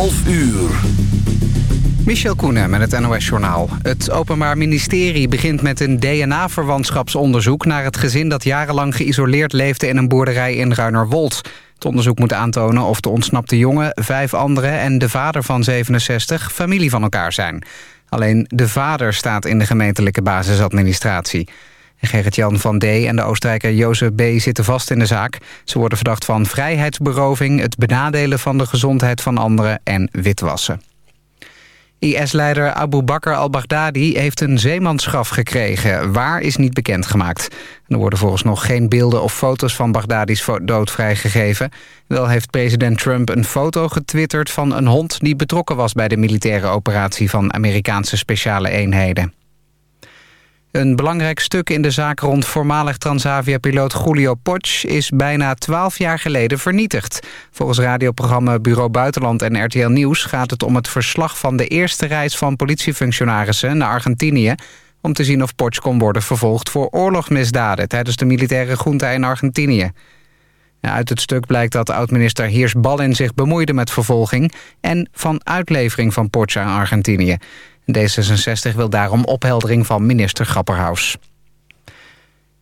11 uur. Michel Koenen met het NOS-journaal. Het Openbaar Ministerie begint met een DNA-verwantschapsonderzoek... naar het gezin dat jarenlang geïsoleerd leefde in een boerderij in Ruinerwold. Het onderzoek moet aantonen of de ontsnapte jongen, vijf anderen... en de vader van 67 familie van elkaar zijn. Alleen de vader staat in de gemeentelijke basisadministratie. Gerrit-Jan van D. en de Oostenrijker Jozef B. zitten vast in de zaak. Ze worden verdacht van vrijheidsberoving... het benadelen van de gezondheid van anderen en witwassen. IS-leider Abu Bakr al-Baghdadi heeft een zeemansgraf gekregen. Waar is niet bekendgemaakt. Er worden volgens nog geen beelden of foto's van Baghdadis dood vrijgegeven. Wel heeft president Trump een foto getwitterd van een hond... die betrokken was bij de militaire operatie van Amerikaanse speciale eenheden. Een belangrijk stuk in de zaak rond voormalig Transavia-piloot Julio Potsch is bijna twaalf jaar geleden vernietigd. Volgens radioprogramma Bureau Buitenland en RTL Nieuws gaat het om het verslag van de eerste reis van politiefunctionarissen naar Argentinië om te zien of Potsch kon worden vervolgd voor oorlogsmisdaden tijdens de militaire junta in Argentinië. Uit het stuk blijkt dat oud-minister Heers Ballin zich bemoeide met vervolging... en van uitlevering van Potsch aan Argentinië. D66 wil daarom opheldering van minister Grapperhaus.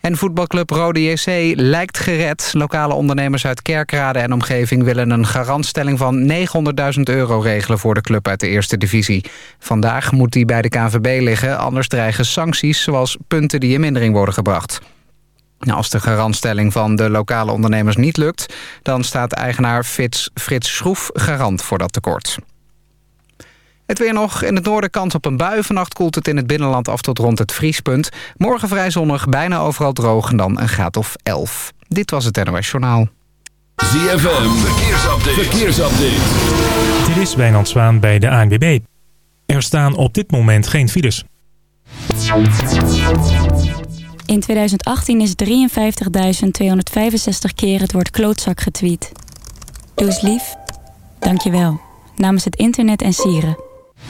En voetbalclub Rode JC lijkt gered. Lokale ondernemers uit Kerkrade en omgeving willen een garantstelling van 900.000 euro regelen voor de club uit de eerste divisie. Vandaag moet die bij de KNVB liggen, anders dreigen sancties zoals punten die in mindering worden gebracht. Nou, als de garantstelling van de lokale ondernemers niet lukt... dan staat eigenaar Frits, Frits Schroef garant voor dat tekort. Het weer nog. In het noorden kans op een bui. Vannacht koelt het in het binnenland af tot rond het vriespunt. Morgen vrij zonnig, bijna overal droog en dan een graad of 11. Dit was het NOS Journaal. ZFM, verkeersupdate. verkeersupdate. Dit is Wijnand Zwaan bij de ANWB. Er staan op dit moment geen files. In 2018 is 53.265 keer het woord klootzak getweet. Doe eens lief. Dank je wel. Namens het internet en sieren.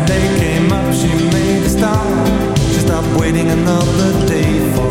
the day came up, she made a stop. She stopped waiting another day for.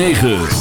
106.9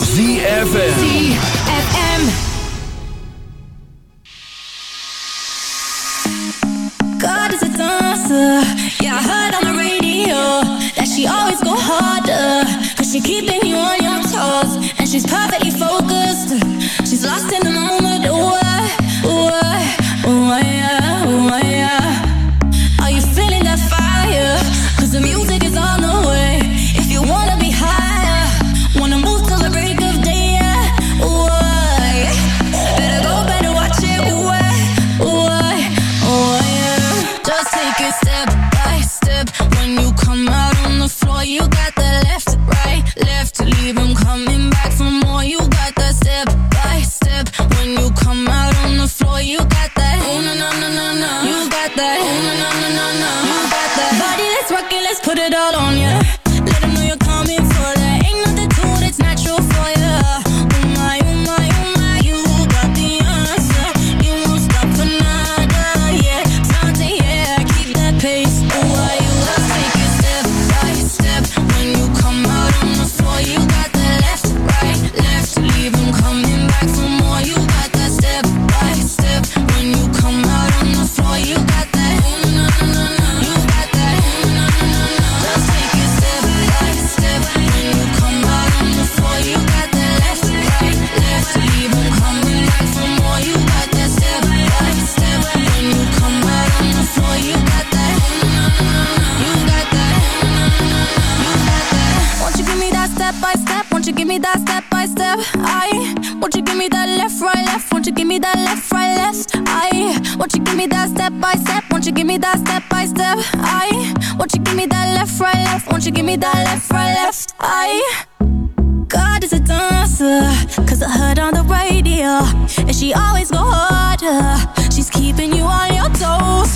and she always go harder. She's keeping you on your toes.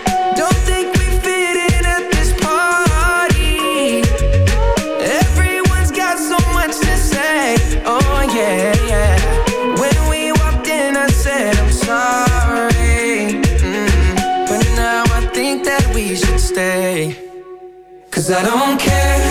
Cause I don't care.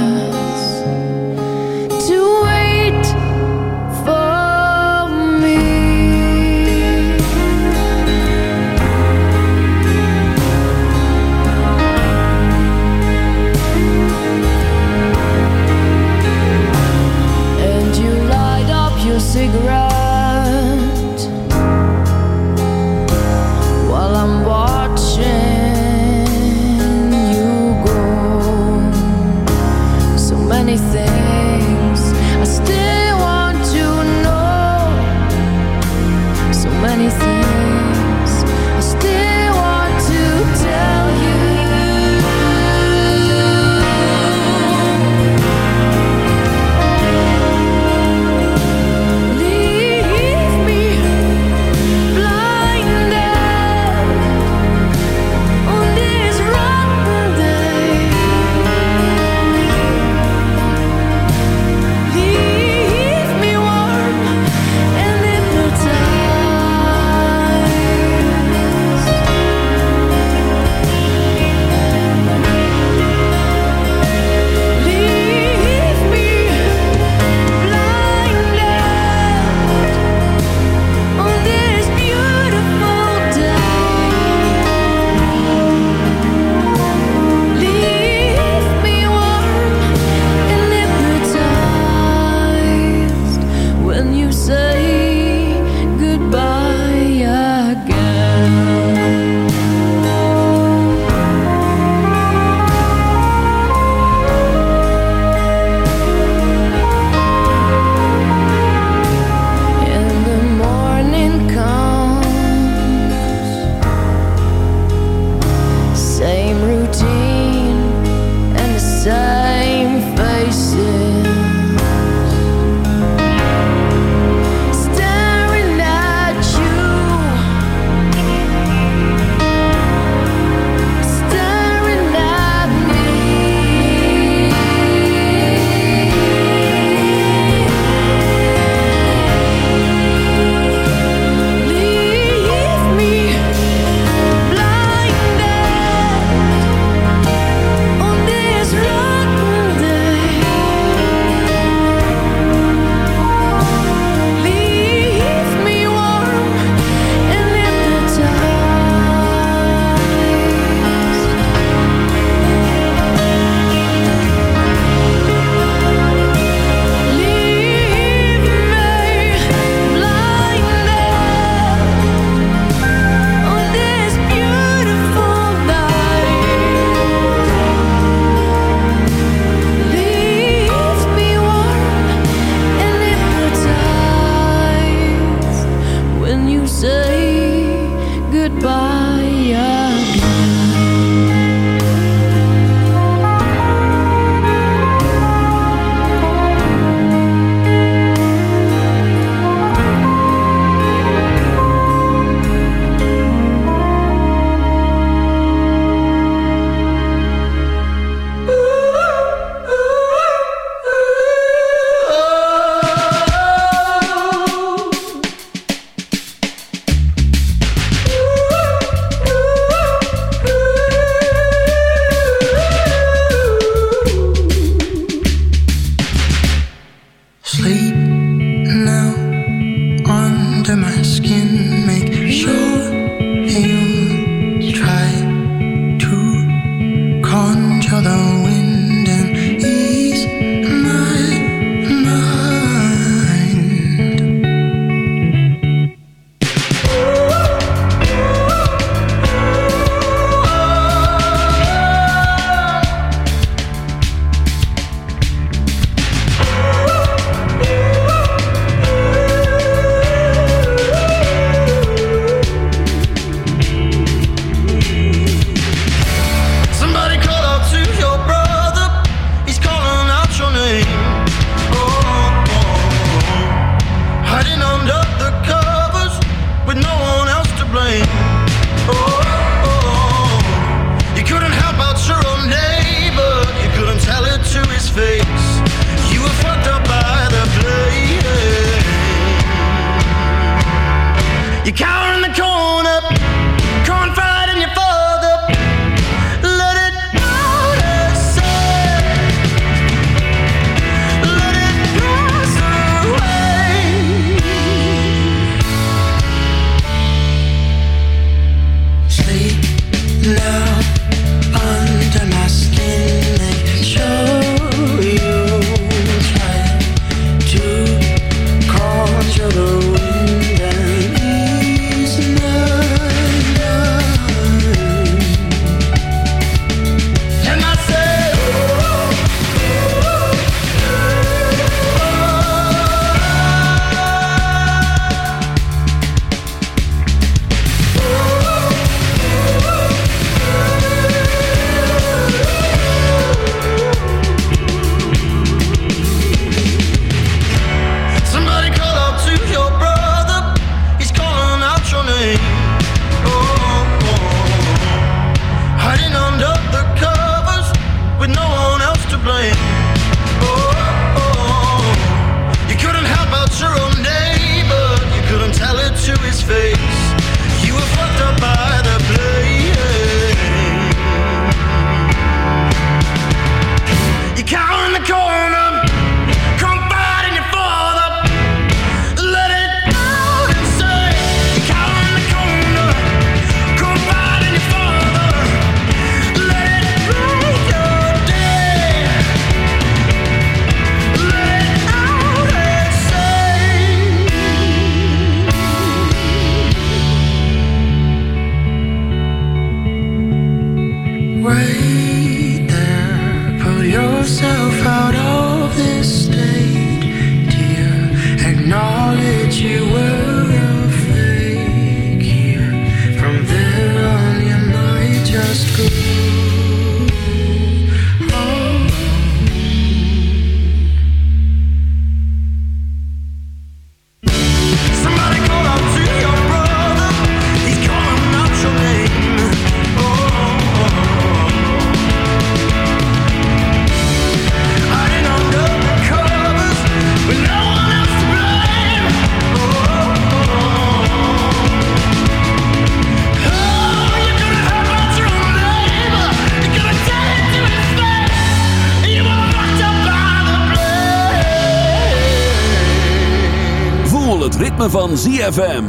ritme van ZFM.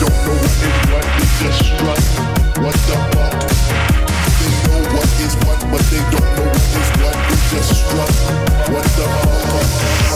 Don't wanna see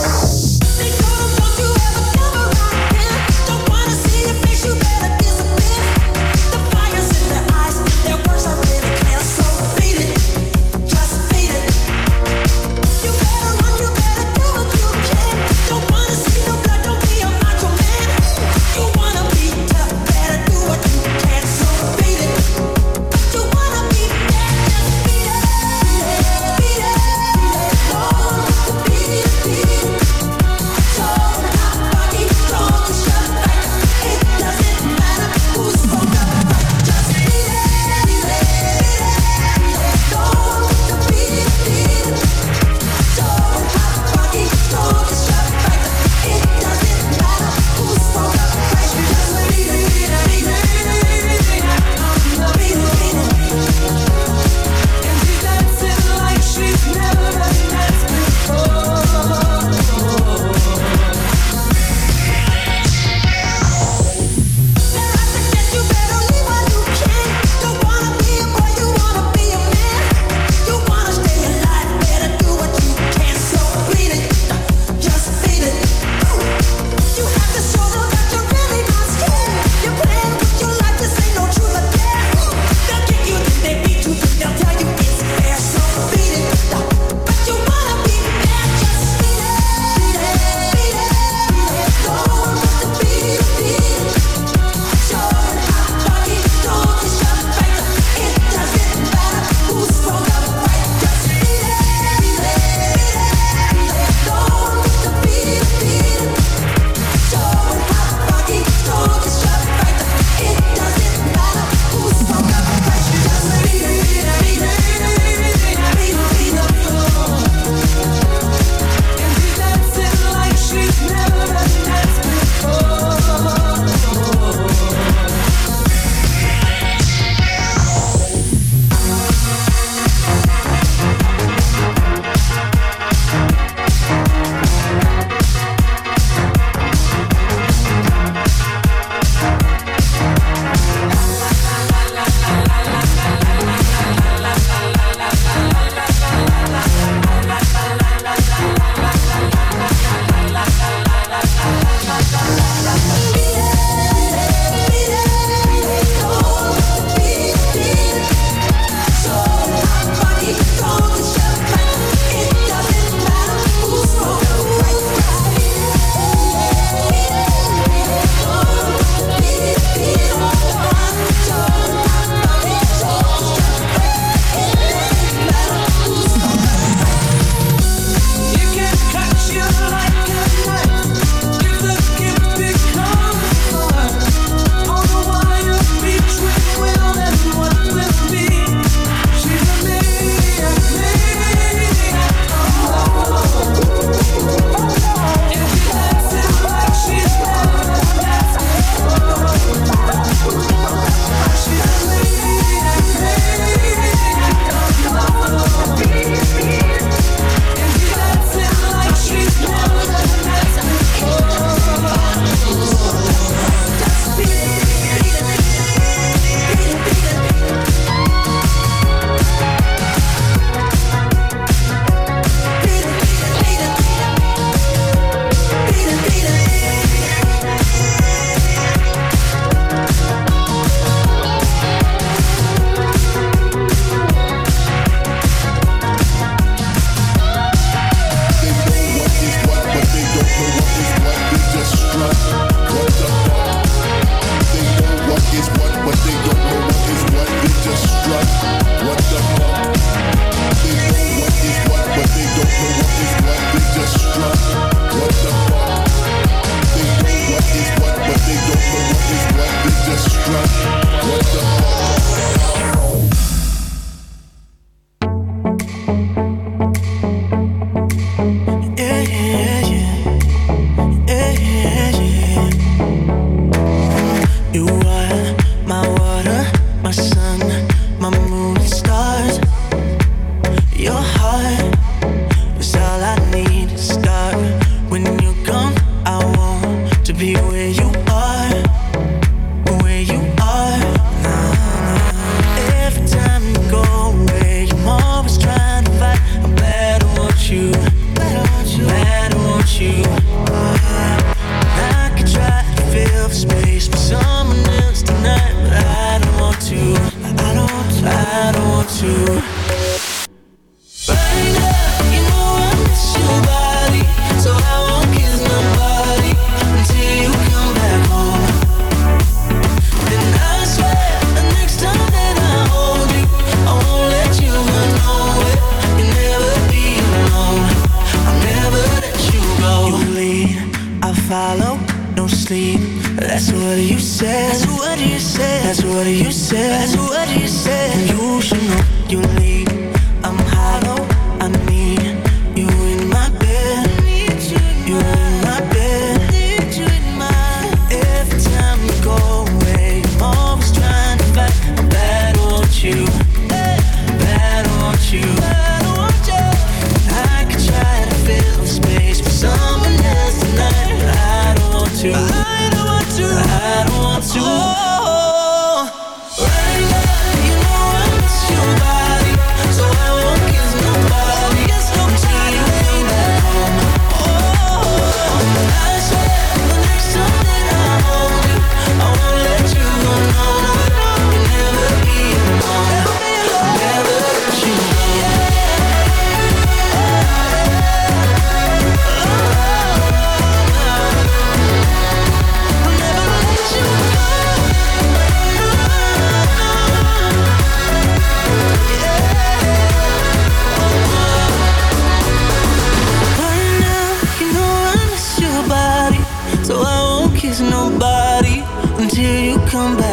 is nobody until you come back.